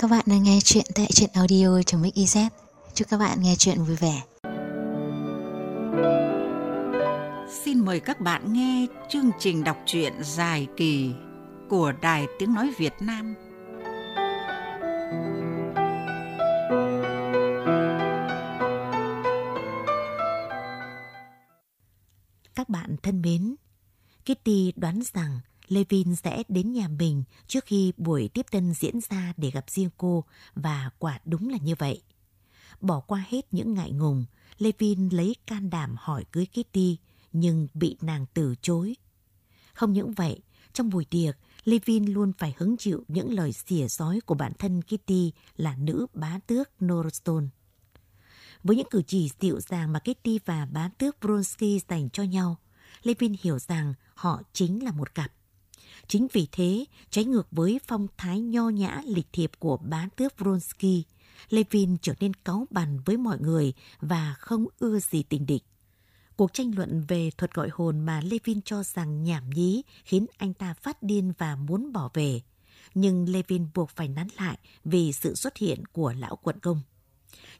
Các bạn đang nghe chuyện tại truyện audio trong Mix Chúc các bạn nghe chuyện vui vẻ. Xin mời các bạn nghe chương trình đọc truyện dài kỳ của Đài Tiếng Nói Việt Nam. Các bạn thân mến, Kitty đoán rằng Levin sẽ đến nhà mình trước khi buổi tiếp tân diễn ra để gặp riêng cô và quả đúng là như vậy. Bỏ qua hết những ngại ngùng, Levin lấy can đảm hỏi cưới Kitty nhưng bị nàng từ chối. Không những vậy, trong buổi tiệc, Levin luôn phải hứng chịu những lời xỉa sói của bản thân Kitty là nữ bá tước Norstone. Với những cử chỉ dịu dàng mà Kitty và bá tước Bronsky dành cho nhau, Levin hiểu rằng họ chính là một cặp. Chính vì thế, trái ngược với phong thái nho nhã lịch thiệp của bá tước Vronsky, Levin trở nên cáu bằn với mọi người và không ưa gì tình địch. Cuộc tranh luận về thuật gọi hồn mà Levin cho rằng nhảm nhí khiến anh ta phát điên và muốn bỏ về. Nhưng Levin buộc phải nán lại vì sự xuất hiện của lão quận công.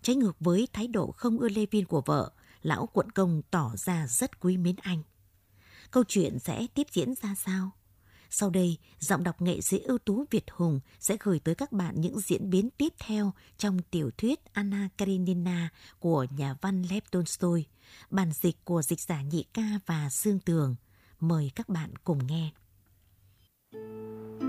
Trái ngược với thái độ không ưa Levin của vợ, lão quận công tỏ ra rất quý mến anh. Câu chuyện sẽ tiếp diễn ra sao? Sau đây, giọng đọc nghệ sĩ ưu tú Việt Hùng sẽ gửi tới các bạn những diễn biến tiếp theo trong tiểu thuyết Anna Karenina của nhà văn Lev Tolstoy, bản dịch của dịch giả Nhị Ca và Sương Tường. Mời các bạn cùng nghe. Buổi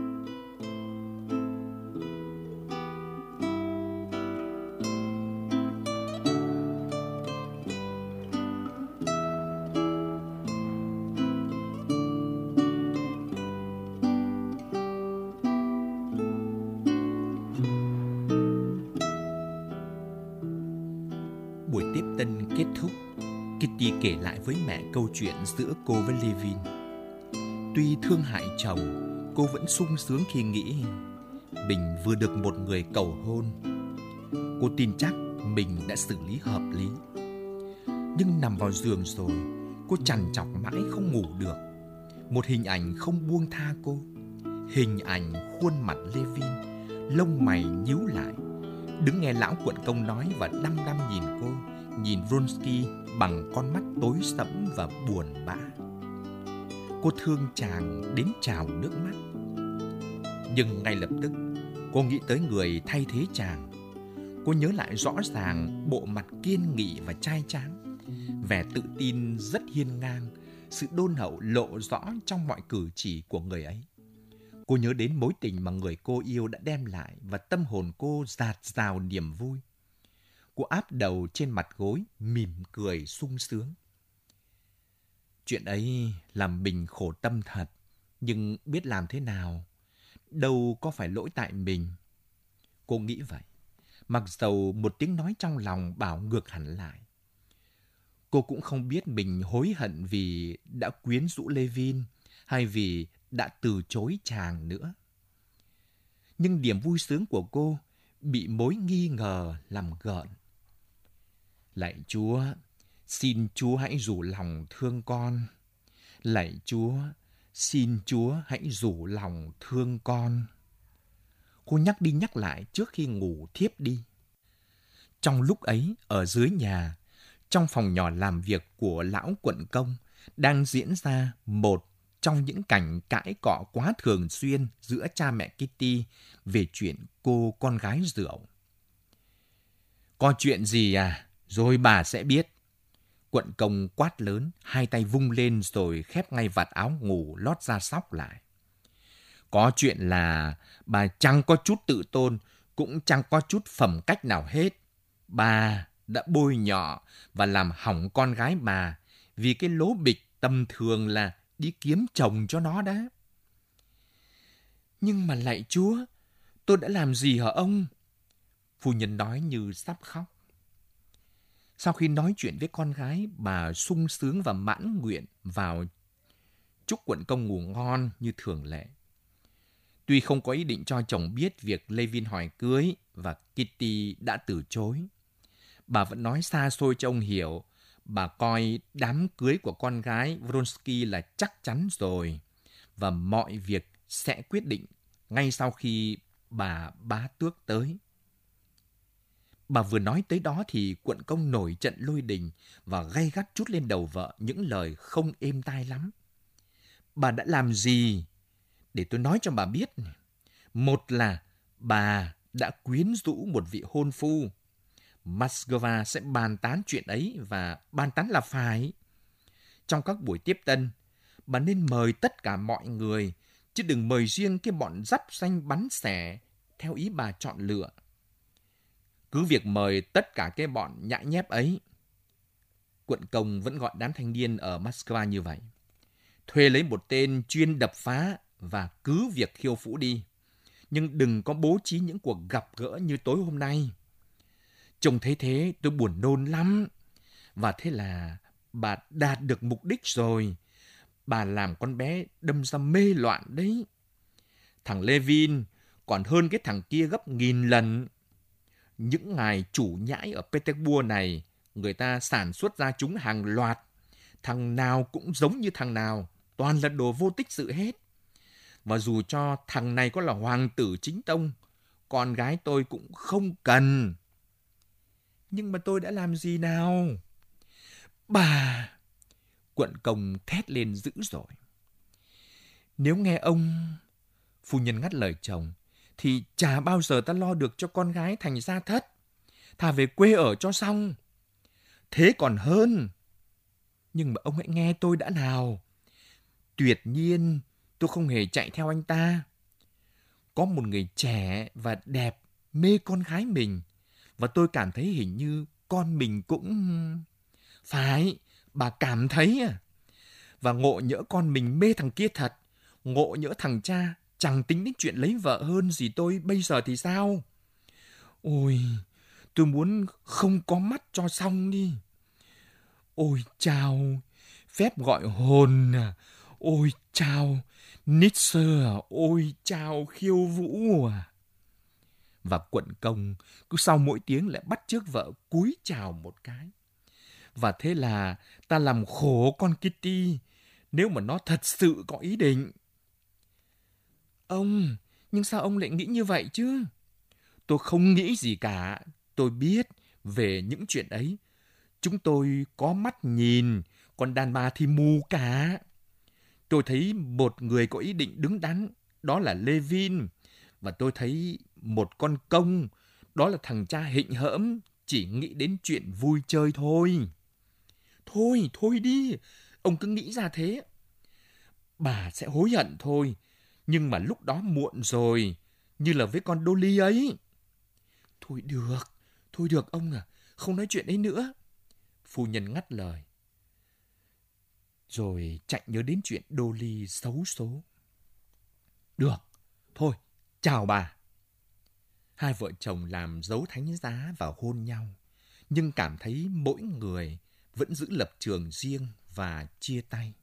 với mẹ câu chuyện giữa cô với Levin. Tuy thương hại chồng, cô vẫn sung sướng khi nghĩ mình vừa được một người cầu hôn. Cô tin chắc mình đã xử lý hợp lý. Nhưng nằm vào giường rồi, cô chằn chọc mãi không ngủ được. Một hình ảnh không buông tha cô. Hình ảnh khuôn mặt Levin, lông mày nhíu lại đứng nghe lão quận công nói và đăm đăm nhìn cô, nhìn Vronsky bằng con mắt tối sẫm và buồn bã. Cô thương chàng đến trào nước mắt. Nhưng ngay lập tức, cô nghĩ tới người thay thế chàng. Cô nhớ lại rõ ràng bộ mặt kiên nghị và trai tráng, vẻ tự tin rất hiên ngang, sự đôn hậu lộ rõ trong mọi cử chỉ của người ấy. Cô nhớ đến mối tình mà người cô yêu đã đem lại và tâm hồn cô dạt rào niềm vui. Cô áp đầu trên mặt gối, mỉm cười sung sướng. Chuyện ấy làm Bình khổ tâm thật, nhưng biết làm thế nào, đâu có phải lỗi tại mình. Cô nghĩ vậy, mặc dầu một tiếng nói trong lòng bảo ngược hẳn lại. Cô cũng không biết mình hối hận vì đã quyến rũ Levin hay vì đã từ chối chàng nữa. Nhưng điểm vui sướng của cô bị mối nghi ngờ làm gợn. Lạy Chúa, xin Chúa hãy rủ lòng thương con. Lạy Chúa, xin Chúa hãy rủ lòng thương con. Cô nhắc đi nhắc lại trước khi ngủ thiếp đi. Trong lúc ấy, ở dưới nhà, trong phòng nhỏ làm việc của lão quận công, đang diễn ra một trong những cảnh cãi cọ quá thường xuyên giữa cha mẹ Kitty về chuyện cô con gái rượu. Có chuyện gì à? Rồi bà sẽ biết. Quận công quát lớn, hai tay vung lên rồi khép ngay vạt áo ngủ lót ra sóc lại. Có chuyện là bà chẳng có chút tự tôn, cũng chẳng có chút phẩm cách nào hết. Bà đã bôi nhọ và làm hỏng con gái bà vì cái lố bịch tầm thường là đi kiếm chồng cho nó đã. Nhưng mà lạy Chúa, tôi đã làm gì hả ông? Phu nhân nói như sắp khóc. Sau khi nói chuyện với con gái, bà sung sướng và mãn nguyện vào chúc quận công ngủ ngon như thường lệ. Tuy không có ý định cho chồng biết việc Levin hỏi cưới và Kitty đã từ chối, bà vẫn nói xa xôi cho ông hiểu bà coi đám cưới của con gái Vronsky là chắc chắn rồi và mọi việc sẽ quyết định ngay sau khi bà bá tước tới. Bà vừa nói tới đó thì quận công nổi trận lôi đình và gay gắt chút lên đầu vợ những lời không êm tai lắm. Bà đã làm gì? Để tôi nói cho bà biết. Một là bà đã quyến rũ một vị hôn phu. Moscow sẽ bàn tán chuyện ấy và bàn tán là phải. Trong các buổi tiếp tân, bà nên mời tất cả mọi người, chứ đừng mời riêng cái bọn dắp xanh bắn xẻ theo ý bà chọn lựa. Cứ việc mời tất cả cái bọn nhãi nhép ấy. Quận công vẫn gọi đám thanh niên ở Moscow như vậy. Thuê lấy một tên chuyên đập phá và cứ việc khiêu vũ đi. Nhưng đừng có bố trí những cuộc gặp gỡ như tối hôm nay. Trông thấy thế, tôi buồn nôn lắm. Và thế là bà đạt được mục đích rồi. Bà làm con bé đâm ra mê loạn đấy. Thằng Levin còn hơn cái thằng kia gấp nghìn lần. Những ngài chủ nhãi ở Petersburg này, người ta sản xuất ra chúng hàng loạt. Thằng nào cũng giống như thằng nào, toàn là đồ vô tích sự hết. Và dù cho thằng này có là hoàng tử chính tông, con gái tôi cũng không cần. Nhưng mà tôi đã làm gì nào? Bà! Quận công thét lên dữ dội. Nếu nghe ông... Phu nhân ngắt lời chồng, thì chả bao giờ ta lo được cho con gái thành gia thất. Thà về quê ở cho xong. Thế còn hơn. Nhưng mà ông hãy nghe tôi đã nào. Tuyệt nhiên, tôi không hề chạy theo anh ta. Có một người trẻ và đẹp mê con gái mình. Và tôi cảm thấy hình như con mình cũng... Phải, bà cảm thấy à. Và ngộ nhỡ con mình mê thằng kia thật. Ngộ nhỡ thằng cha chẳng tính đến chuyện lấy vợ hơn gì tôi bây giờ thì sao? Ôi, tôi muốn không có mắt cho xong đi. Ôi chào, phép gọi hồn à. Ôi chào, Nietzsche à. Ôi chào, khiêu vũ à. Và quận công cứ sau mỗi tiếng lại bắt trước vợ cúi chào một cái. Và thế là ta làm khổ con Kitty nếu mà nó thật sự có ý định. Ông, nhưng sao ông lại nghĩ như vậy chứ? Tôi không nghĩ gì cả. Tôi biết về những chuyện ấy. Chúng tôi có mắt nhìn, còn đàn bà thì mù cả. Tôi thấy một người có ý định đứng đắn, đó là Levin. Và tôi thấy một con công, đó là thằng cha hịnh hỡm, chỉ nghĩ đến chuyện vui chơi thôi. Thôi, thôi đi, ông cứ nghĩ ra thế. Bà sẽ hối hận thôi, nhưng mà lúc đó muộn rồi, như là với con Dolly ấy. Thôi được, thôi được ông à, không nói chuyện ấy nữa. Phu nhân ngắt lời. Rồi chạy nhớ đến chuyện Dolly xấu số. Được, thôi, chào bà. Hai vợ chồng làm dấu thánh giá và hôn nhau, nhưng cảm thấy mỗi người vẫn giữ lập trường riêng và chia tay.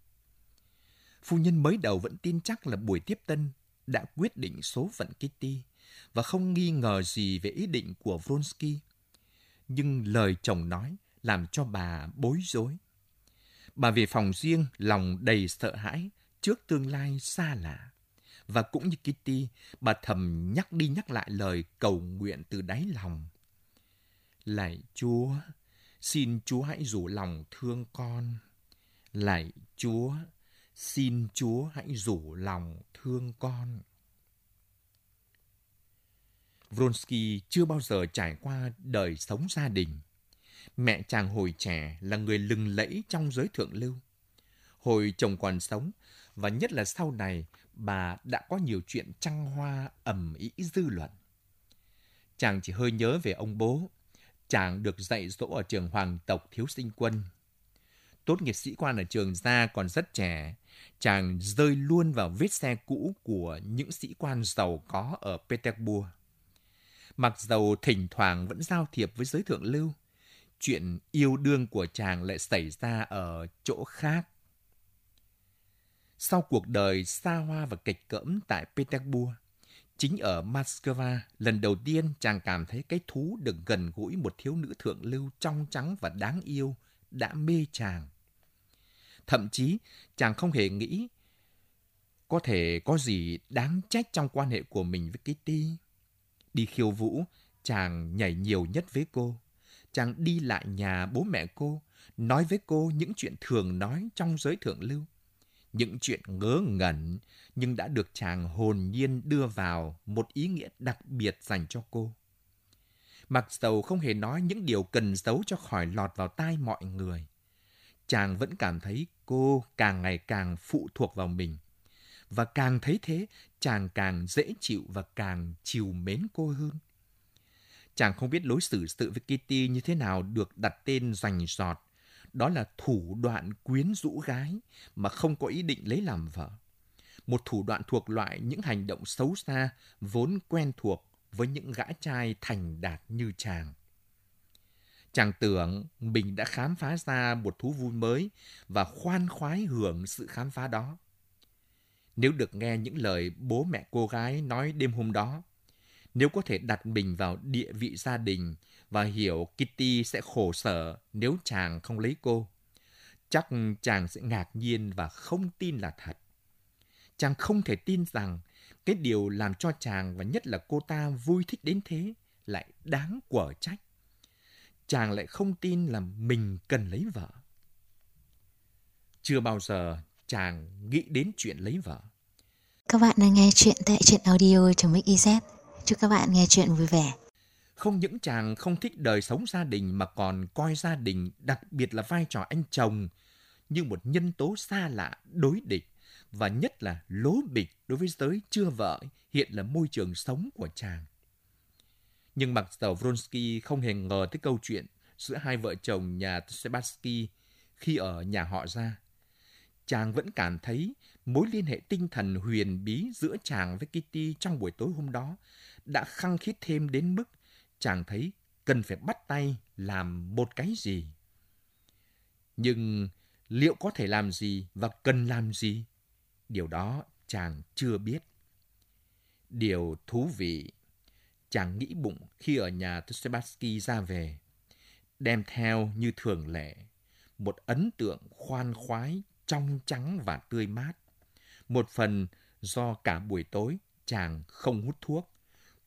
Phu nhân mới đầu vẫn tin chắc là buổi tiếp tân đã quyết định số phận Kitty và không nghi ngờ gì về ý định của Vronsky. Nhưng lời chồng nói làm cho bà bối rối. Bà về phòng riêng lòng đầy sợ hãi trước tương lai xa lạ. Và cũng như Kitty, bà thầm nhắc đi nhắc lại lời cầu nguyện từ đáy lòng. Lạy Chúa, xin Chúa hãy rủ lòng thương con. Lạy Chúa, xin Chúa hãy rủ lòng thương con. Vronsky chưa bao giờ trải qua đời sống gia đình. Mẹ chàng hồi trẻ là người lừng lẫy trong giới thượng lưu. Hồi chồng còn sống, và nhất là sau này, bà đã có nhiều chuyện trăng hoa ẩm ý dư luận. Chàng chỉ hơi nhớ về ông bố. Chàng được dạy dỗ ở trường hoàng tộc thiếu sinh quân. Tốt nghiệp sĩ quan ở trường ra còn rất trẻ, chàng rơi luôn vào vết xe cũ của những sĩ quan giàu có ở Petersburg. Mặc dầu thỉnh thoảng vẫn giao thiệp với giới thượng lưu, chuyện yêu đương của chàng lại xảy ra ở chỗ khác. Sau cuộc đời xa hoa và kịch cỡm tại Petersburg, chính ở Moscow, lần đầu tiên chàng cảm thấy cái thú được gần gũi một thiếu nữ thượng lưu trong trắng và đáng yêu đã mê chàng. Thậm chí, chàng không hề nghĩ có thể có gì đáng trách trong quan hệ của mình với Kitty. Đi khiêu vũ, chàng nhảy nhiều nhất với cô. Chàng đi lại nhà bố mẹ cô, nói với cô những chuyện thường nói trong giới thượng lưu. Những chuyện ngớ ngẩn nhưng đã được chàng hồn nhiên đưa vào một ý nghĩa đặc biệt dành cho cô. Mặc dầu không hề nói những điều cần giấu cho khỏi lọt vào tai mọi người, chàng vẫn cảm thấy cô càng ngày càng phụ thuộc vào mình. Và càng thấy thế, chàng càng dễ chịu và càng chiều mến cô hơn. Chàng không biết lối xử sự với Kitty như thế nào được đặt tên rành giọt Đó là thủ đoạn quyến rũ gái mà không có ý định lấy làm vợ. Một thủ đoạn thuộc loại những hành động xấu xa vốn quen thuộc với những gã trai thành đạt như chàng. Chàng tưởng mình đã khám phá ra một thú vui mới và khoan khoái hưởng sự khám phá đó. Nếu được nghe những lời bố mẹ cô gái nói đêm hôm đó, nếu có thể đặt mình vào địa vị gia đình và hiểu Kitty sẽ khổ sở nếu chàng không lấy cô, chắc chàng sẽ ngạc nhiên và không tin là thật. Chàng không thể tin rằng cái điều làm cho chàng và nhất là cô ta vui thích đến thế lại đáng quở trách. Chàng lại không tin là mình cần lấy vợ. Chưa bao giờ chàng nghĩ đến chuyện lấy vợ. Các bạn đang nghe chuyện tại truyện audio.mix.iz. Chúc các bạn nghe chuyện vui vẻ. Không những chàng không thích đời sống gia đình mà còn coi gia đình, đặc biệt là vai trò anh chồng, như một nhân tố xa lạ, đối địch và nhất là lố bịch đối với giới chưa vợ hiện là môi trường sống của chàng. Nhưng mặc dầu Vronsky không hề ngờ tới câu chuyện giữa hai vợ chồng nhà Sebatsky khi ở nhà họ ra, chàng vẫn cảm thấy mối liên hệ tinh thần huyền bí giữa chàng với Kitty trong buổi tối hôm đó đã khăng khít thêm đến mức chàng thấy cần phải bắt tay làm một cái gì. Nhưng liệu có thể làm gì và cần làm gì? Điều đó chàng chưa biết. Điều thú vị, chàng nghĩ bụng khi ở nhà Sebastian ra về, đem theo như thường lệ, một ấn tượng khoan khoái, trong trắng và tươi mát. Một phần do cả buổi tối chàng không hút thuốc,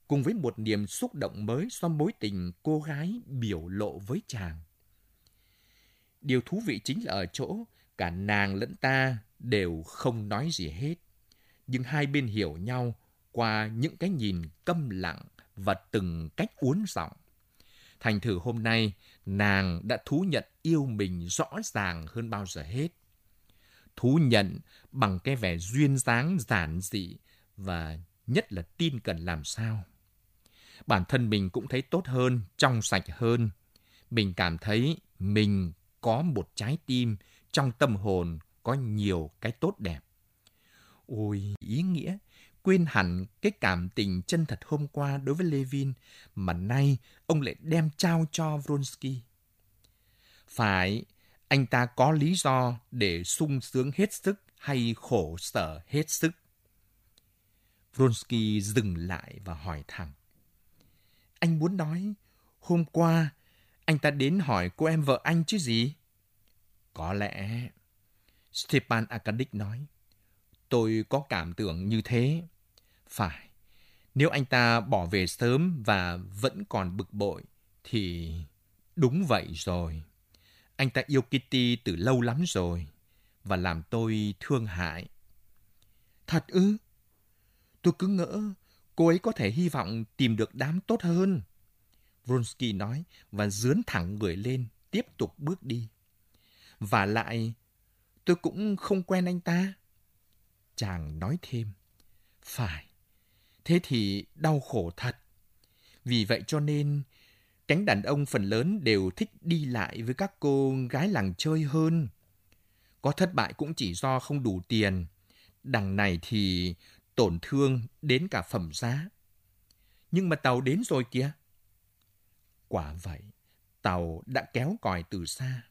cùng với một niềm xúc động mới do mối tình cô gái biểu lộ với chàng. Điều thú vị chính là ở chỗ cả nàng lẫn ta đều không nói gì hết. Nhưng hai bên hiểu nhau qua những cái nhìn câm lặng và từng cách uốn giọng. Thành thử hôm nay, nàng đã thú nhận yêu mình rõ ràng hơn bao giờ hết. Thú nhận bằng cái vẻ duyên dáng giản dị và nhất là tin cần làm sao. Bản thân mình cũng thấy tốt hơn, trong sạch hơn. Mình cảm thấy mình có một trái tim trong tâm hồn có nhiều cái tốt đẹp. Ôi, ý nghĩa, quên hẳn cái cảm tình chân thật hôm qua đối với Levin mà nay ông lại đem trao cho Vronsky. Phải, anh ta có lý do để sung sướng hết sức hay khổ sở hết sức. Vronsky dừng lại và hỏi thẳng. Anh muốn nói, hôm qua anh ta đến hỏi cô em vợ anh chứ gì? Có lẽ Stepan Arkadyk nói. Tôi có cảm tưởng như thế. Phải, nếu anh ta bỏ về sớm và vẫn còn bực bội, thì đúng vậy rồi. Anh ta yêu Kitty từ lâu lắm rồi, và làm tôi thương hại. Thật ư? Tôi cứ ngỡ cô ấy có thể hy vọng tìm được đám tốt hơn. Vronsky nói và dướn thẳng người lên, tiếp tục bước đi. Và lại, tôi cũng không quen anh ta. Chàng nói thêm, phải, thế thì đau khổ thật. Vì vậy cho nên, cánh đàn ông phần lớn đều thích đi lại với các cô gái làng chơi hơn. Có thất bại cũng chỉ do không đủ tiền. Đằng này thì tổn thương đến cả phẩm giá. Nhưng mà tàu đến rồi kìa. Quả vậy, tàu đã kéo còi từ xa.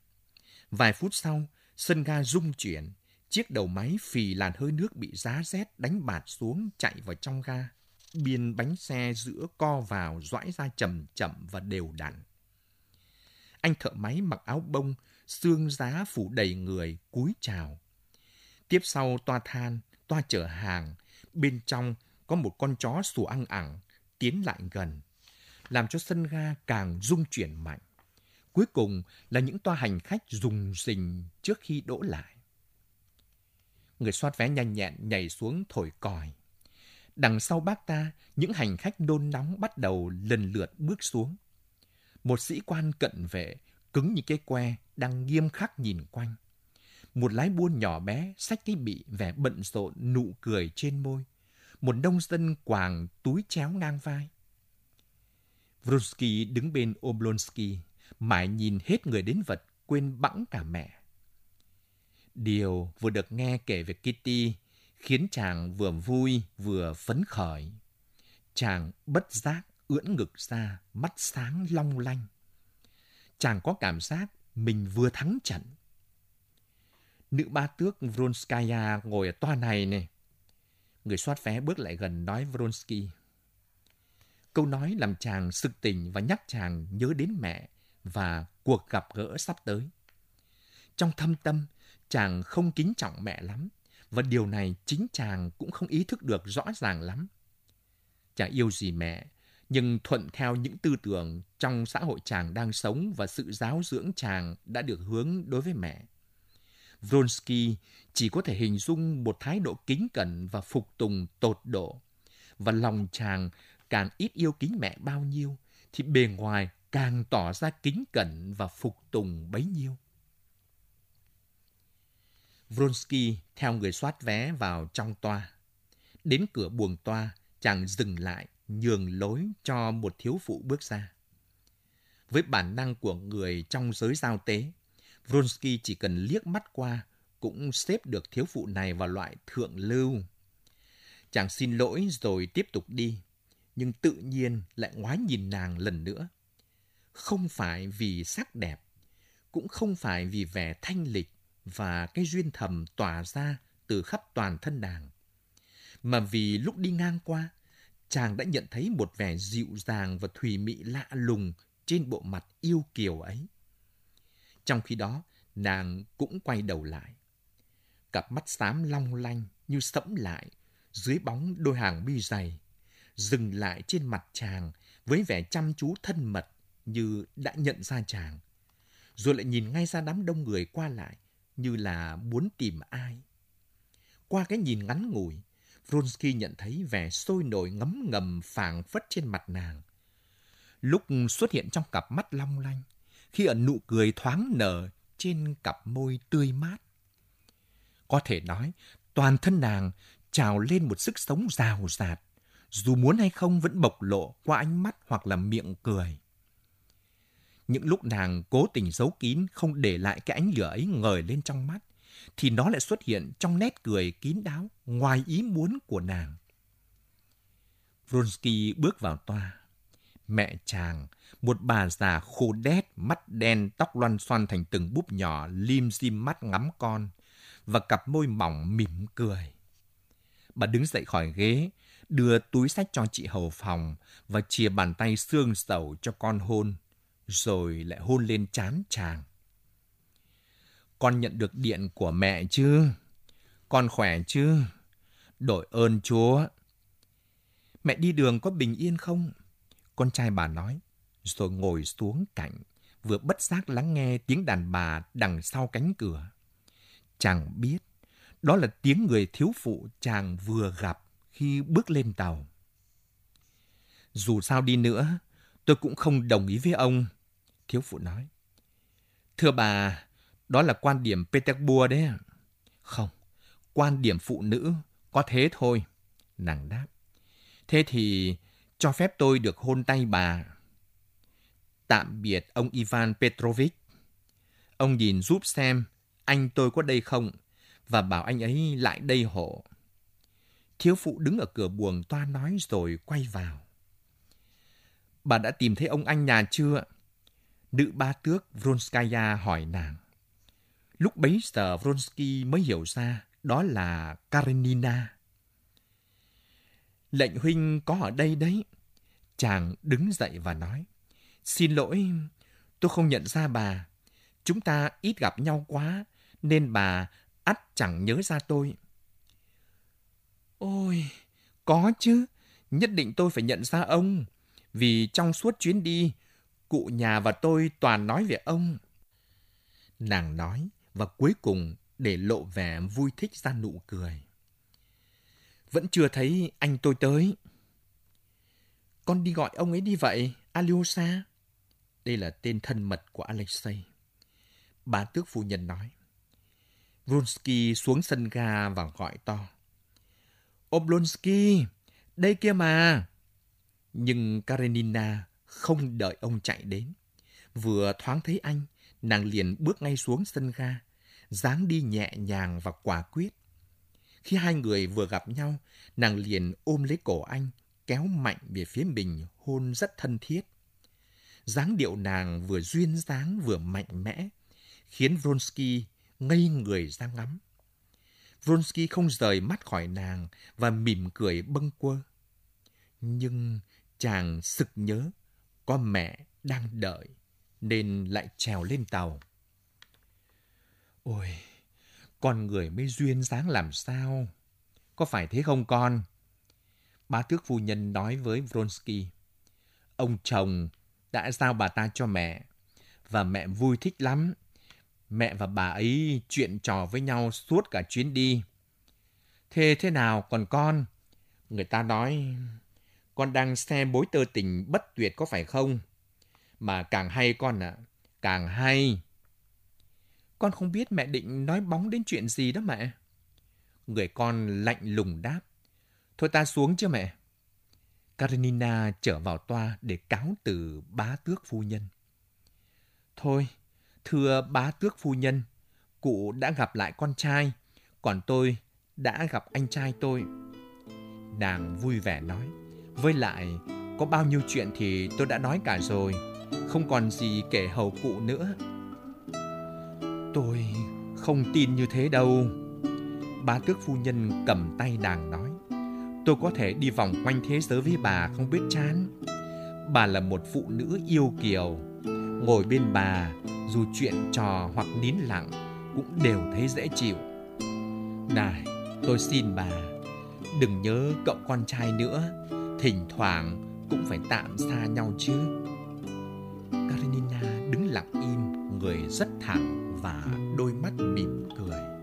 Vài phút sau, Sân ga rung chuyển, chiếc đầu máy phì làn hơi nước bị giá rét đánh bạt xuống chạy vào trong ga. Biên bánh xe giữa co vào dõi ra chậm chậm và đều đặn. Anh thợ máy mặc áo bông, xương giá phủ đầy người, cúi chào. Tiếp sau toa than, toa chở hàng, bên trong có một con chó sủa ăn ẳng, tiến lại gần, làm cho sân ga càng rung chuyển mạnh. Cuối cùng là những toa hành khách rùng rình trước khi đỗ lại. Người soát vé nhanh nhẹn nhảy xuống thổi còi. Đằng sau bác ta, những hành khách nôn nóng bắt đầu lần lượt bước xuống. Một sĩ quan cận vệ, cứng như cái que, đang nghiêm khắc nhìn quanh. Một lái buôn nhỏ bé, xách cái bị vẻ bận rộn, nụ cười trên môi. Một nông dân quàng túi chéo ngang vai. Vronsky đứng bên Oblonsky, mãi nhìn hết người đến vật, quên bẵng cả mẹ. Điều vừa được nghe kể về Kitty khiến chàng vừa vui vừa phấn khởi. Chàng bất giác ưỡn ngực ra, mắt sáng long lanh. Chàng có cảm giác mình vừa thắng trận. Nữ ba tước Vronskaya ngồi ở toa này này. Người soát vé bước lại gần nói Vronsky. Câu nói làm chàng sực tỉnh và nhắc chàng nhớ đến mẹ và cuộc gặp gỡ sắp tới. Trong thâm tâm, chàng không kính trọng mẹ lắm, và điều này chính chàng cũng không ý thức được rõ ràng lắm. Chàng yêu gì mẹ, nhưng thuận theo những tư tưởng trong xã hội chàng đang sống và sự giáo dưỡng chàng đã được hướng đối với mẹ. Vronsky chỉ có thể hình dung một thái độ kính cẩn và phục tùng tột độ. Và lòng chàng càng ít yêu kính mẹ bao nhiêu, thì bề ngoài càng tỏ ra kính cẩn và phục tùng bấy nhiêu. Vronsky theo người soát vé vào trong toa. Đến cửa buồng toa, chàng dừng lại, nhường lối cho một thiếu phụ bước ra. Với bản năng của người trong giới giao tế, Vronsky chỉ cần liếc mắt qua cũng xếp được thiếu phụ này vào loại thượng lưu. Chàng xin lỗi rồi tiếp tục đi, nhưng tự nhiên lại ngoái nhìn nàng lần nữa. Không phải vì sắc đẹp, cũng không phải vì vẻ thanh lịch, và cái duyên thầm tỏa ra từ khắp toàn thân nàng. Mà vì lúc đi ngang qua, chàng đã nhận thấy một vẻ dịu dàng và thùy mị lạ lùng trên bộ mặt yêu kiều ấy. Trong khi đó, nàng cũng quay đầu lại. Cặp mắt xám long lanh như sẫm lại dưới bóng đôi hàng mi dày, dừng lại trên mặt chàng với vẻ chăm chú thân mật như đã nhận ra chàng. Rồi lại nhìn ngay ra đám đông người qua lại như là muốn tìm ai. Qua cái nhìn ngắn ngủi, Vronsky nhận thấy vẻ sôi nổi ngấm ngầm phảng phất trên mặt nàng. Lúc xuất hiện trong cặp mắt long lanh, khi ở nụ cười thoáng nở trên cặp môi tươi mát. Có thể nói, toàn thân nàng trào lên một sức sống rào rạt, dù muốn hay không vẫn bộc lộ qua ánh mắt hoặc là miệng cười. Những lúc nàng cố tình giấu kín, không để lại cái ánh lửa ấy ngời lên trong mắt, thì nó lại xuất hiện trong nét cười kín đáo, ngoài ý muốn của nàng. Vronsky bước vào toa. Mẹ chàng, một bà già khô đét, mắt đen, tóc loăn xoăn thành từng búp nhỏ, lim dim mắt ngắm con, và cặp môi mỏng mỉm cười. Bà đứng dậy khỏi ghế, đưa túi sách cho chị hầu phòng và chia bàn tay xương sầu cho con hôn rồi lại hôn lên chán chàng. Con nhận được điện của mẹ chứ? Con khỏe chứ? Đội ơn Chúa. Mẹ đi đường có bình yên không? Con trai bà nói, rồi ngồi xuống cạnh, vừa bất giác lắng nghe tiếng đàn bà đằng sau cánh cửa. Chàng biết, đó là tiếng người thiếu phụ chàng vừa gặp khi bước lên tàu. Dù sao đi nữa, tôi cũng không đồng ý với ông Thiếu phụ nói. Thưa bà, đó là quan điểm Petersburg đấy. Không, quan điểm phụ nữ có thế thôi. Nàng đáp. Thế thì cho phép tôi được hôn tay bà. Tạm biệt ông Ivan Petrovich. Ông nhìn giúp xem anh tôi có đây không và bảo anh ấy lại đây hộ. Thiếu phụ đứng ở cửa buồng toa nói rồi quay vào. Bà đã tìm thấy ông anh nhà chưa? Nữ ba tước Vronskaya hỏi nàng. Lúc bấy giờ Vronsky mới hiểu ra đó là Karenina. Lệnh huynh có ở đây đấy. Chàng đứng dậy và nói. Xin lỗi, tôi không nhận ra bà. Chúng ta ít gặp nhau quá, nên bà ắt chẳng nhớ ra tôi. Ôi, có chứ, nhất định tôi phải nhận ra ông, vì trong suốt chuyến đi, cụ nhà và tôi toàn nói về ông. Nàng nói và cuối cùng để lộ vẻ vui thích ra nụ cười. Vẫn chưa thấy anh tôi tới. Con đi gọi ông ấy đi vậy, Alyosha. Đây là tên thân mật của Alexei. Bà tước phu nhân nói. Vronsky xuống sân ga và gọi to. Oblonsky, đây kia mà. Nhưng Karenina không đợi ông chạy đến. Vừa thoáng thấy anh, nàng liền bước ngay xuống sân ga, dáng đi nhẹ nhàng và quả quyết. Khi hai người vừa gặp nhau, nàng liền ôm lấy cổ anh, kéo mạnh về phía mình, hôn rất thân thiết. dáng điệu nàng vừa duyên dáng vừa mạnh mẽ, khiến Vronsky ngây người ra ngắm. Vronsky không rời mắt khỏi nàng và mỉm cười bâng quơ. Nhưng chàng sực nhớ có mẹ đang đợi nên lại trèo lên tàu. Ôi, con người mới duyên dáng làm sao? Có phải thế không con? Bá tước phu nhân nói với Vronsky. Ông chồng đã giao bà ta cho mẹ và mẹ vui thích lắm Mẹ và bà ấy chuyện trò với nhau suốt cả chuyến đi. Thế thế nào còn con? Người ta nói con đang xem bối tơ tình bất tuyệt có phải không? Mà càng hay con ạ, à, càng hay. Con không biết mẹ định nói bóng đến chuyện gì đó mẹ. Người con lạnh lùng đáp. Thôi ta xuống chưa mẹ. Karenina trở vào toa để cáo từ bá tước phu nhân. Thôi, Thưa bá tước phu nhân, cụ đã gặp lại con trai, còn tôi đã gặp anh trai tôi. Nàng vui vẻ nói, với lại có bao nhiêu chuyện thì tôi đã nói cả rồi, không còn gì kể hầu cụ nữa. Tôi không tin như thế đâu. Bà tước phu nhân cầm tay nàng nói, tôi có thể đi vòng quanh thế giới với bà không biết chán. Bà là một phụ nữ yêu kiều, ngồi bên bà dù chuyện trò hoặc nín lặng cũng đều thấy dễ chịu. Này, tôi xin bà, đừng nhớ cậu con trai nữa, thỉnh thoảng cũng phải tạm xa nhau chứ. Karenina đứng lặng im, người rất thẳng và đôi mắt mỉm cười.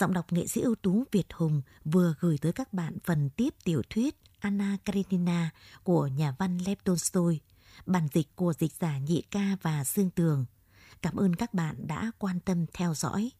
Giọng đọc nghệ sĩ ưu tú Việt Hùng vừa gửi tới các bạn phần tiếp tiểu thuyết Anna Karenina của nhà văn Lev Tolstoy, bản dịch của dịch giả Nhị Ca và Dương Tường. Cảm ơn các bạn đã quan tâm theo dõi.